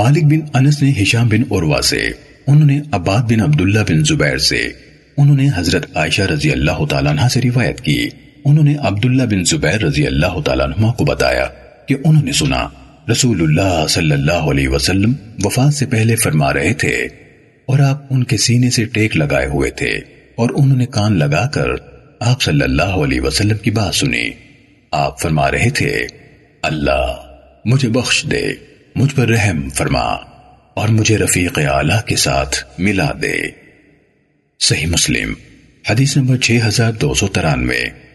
مالک بن انس نے ہشام بن عروہ سے، انہوں نے عباد بن عبداللہ بن زبیر سے، انہوں نے حضرت عائشہ رضی اللہ تعالیٰ عنہ سے روایت کی۔ انہوں نے عبداللہ بن زبیر رضی اللہ تعالیٰ عنہ کو بتایا کہ انہوں نے سنا رسول اللہ صلی اللہ علیہ وسلم وفات سے پہلے فرما رہے تھے اور آپ ان کے سینے سے ٹیک لگائے ہوئے تھے اور انہوں نے کان لگا کر آپ صلی اللہ علیہ وسلم کی بات سنی۔ آپ فرما رہے تھے، اللہ مجھے بخش دے۔ مجھ پر رحم فرما اور مجھے رفیق اعلیٰ کے ساتھ ملا دے۔ صحیح مسلم، حدیث نمبر 6293